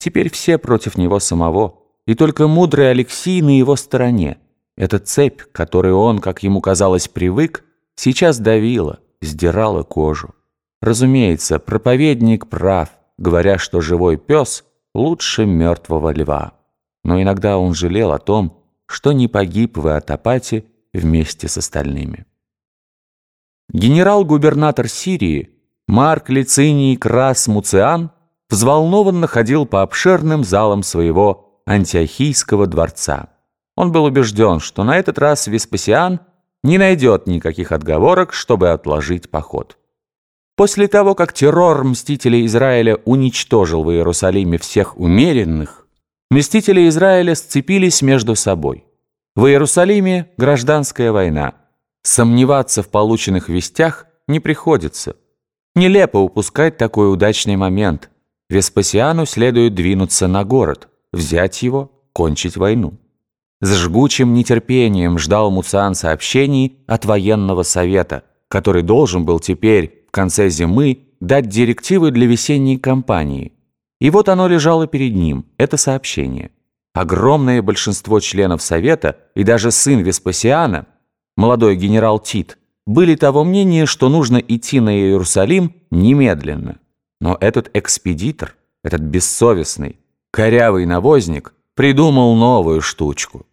Теперь все против него самого, и только мудрый Алексей на его стороне. Эта цепь, к которой он, как ему казалось, привык, сейчас давила, сдирала кожу. Разумеется, проповедник прав, говоря, что живой пес лучше мертвого льва. Но иногда он жалел о том, что не погиб в Атапате вместе с остальными. Генерал-губернатор Сирии Марк Лициний Крас Муциан взволнованно ходил по обширным залам своего антиохийского дворца. Он был убежден, что на этот раз Веспасиан не найдет никаких отговорок, чтобы отложить поход. После того, как террор мстителей Израиля уничтожил в Иерусалиме всех умеренных, мстители Израиля сцепились между собой. В Иерусалиме гражданская война. Сомневаться в полученных вестях не приходится. Нелепо упускать такой удачный момент. Веспасиану следует двинуться на город, взять его, кончить войну. С жгучим нетерпением ждал Муциан сообщений от военного совета, который должен был теперь в конце зимы дать директивы для весенней кампании. И вот оно лежало перед ним, это сообщение. Огромное большинство членов Совета и даже сын Веспасиана, молодой генерал Тит, были того мнения, что нужно идти на Иерусалим немедленно. Но этот экспедитор, этот бессовестный, корявый навозник, придумал новую штучку.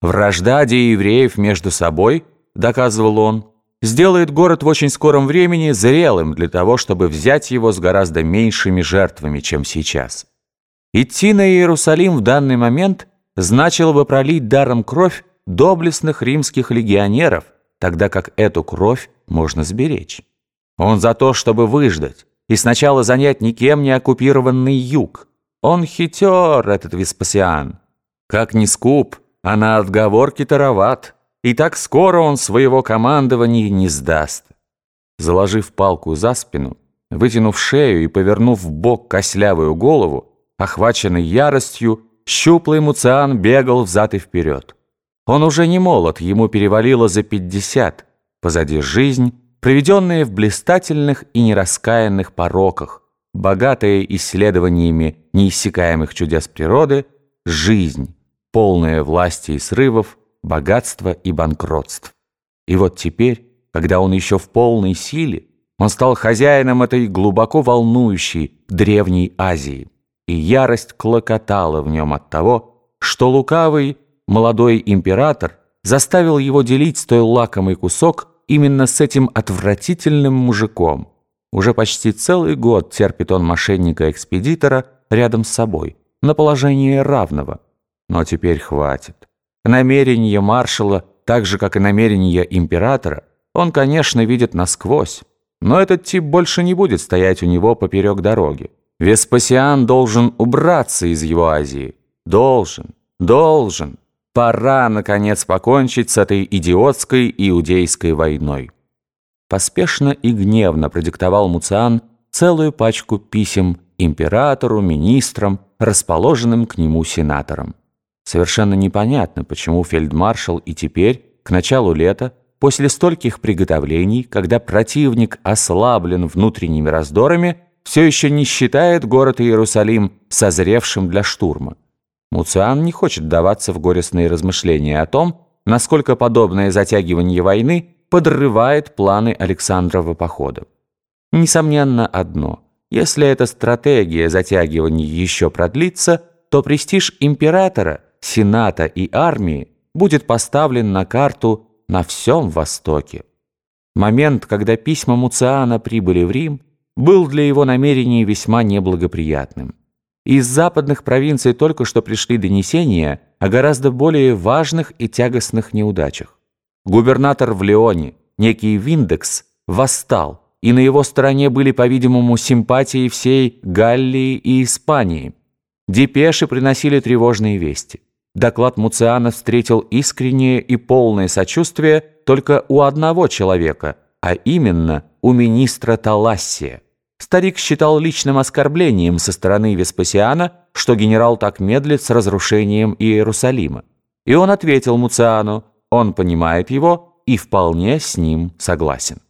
Вражда евреев между собой, доказывал он, сделает город в очень скором времени зрелым для того, чтобы взять его с гораздо меньшими жертвами, чем сейчас. Идти на Иерусалим в данный момент значило бы пролить даром кровь доблестных римских легионеров, тогда как эту кровь можно сберечь. Он за то, чтобы выждать и сначала занять никем не оккупированный юг. Он хитер, этот Веспасиан. Как ни скуп, а на отговорки тароват и так скоро он своего командования не сдаст. Заложив палку за спину, вытянув шею и повернув в бок кослявую голову, охваченный яростью, щуплый Муциан бегал взад и вперед. Он уже не молод, ему перевалило за пятьдесят. Позади жизнь, проведенная в блистательных и нераскаянных пороках, богатая исследованиями неиссякаемых чудес природы, жизнь, полная власти и срывов, богатства и банкротств. И вот теперь, когда он еще в полной силе, он стал хозяином этой глубоко волнующей древней Азии, и ярость клокотала в нем от того, что лукавый молодой император заставил его делить столь лакомый кусок именно с этим отвратительным мужиком. Уже почти целый год терпит он мошенника-экспедитора рядом с собой, на положении равного. Но теперь хватит. Намерения маршала, так же, как и намерения императора, он, конечно, видит насквозь. Но этот тип больше не будет стоять у него поперек дороги. Веспасиан должен убраться из его Азии. Должен, должен. Пора, наконец, покончить с этой идиотской иудейской войной. Поспешно и гневно продиктовал Муциан целую пачку писем императору, министрам, расположенным к нему сенаторам. Совершенно непонятно, почему фельдмаршал и теперь, к началу лета, после стольких приготовлений, когда противник ослаблен внутренними раздорами, все еще не считает город Иерусалим созревшим для штурма. Муциан не хочет даваться в горестные размышления о том, насколько подобное затягивание войны подрывает планы Александрова похода. Несомненно одно – если эта стратегия затягивания еще продлится, то престиж императора – Сената и армии будет поставлен на карту на всем Востоке. Момент, когда письма Муциана прибыли в Рим, был для его намерений весьма неблагоприятным. Из западных провинций только что пришли донесения о гораздо более важных и тягостных неудачах. Губернатор в Леоне, некий Виндекс, восстал, и на его стороне были, по-видимому, симпатии всей Галлии и Испании. Депеши приносили тревожные вести. Доклад Муциана встретил искреннее и полное сочувствие только у одного человека, а именно у министра Талассия. Старик считал личным оскорблением со стороны Веспасиана, что генерал так медлит с разрушением Иерусалима. И он ответил Муциану, он понимает его и вполне с ним согласен.